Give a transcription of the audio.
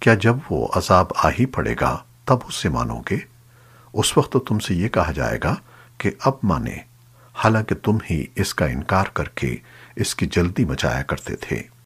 کیا جب وہ عذاب آ ہی پڑے گا، تب اس سے مانو گے؟ اس وقت تو تم سے یہ کہا جائے گا کہ اب مانے، حالانکہ تم ہی اس کا انکار کر کے اس کی جلدی مچایا کرتے تھے۔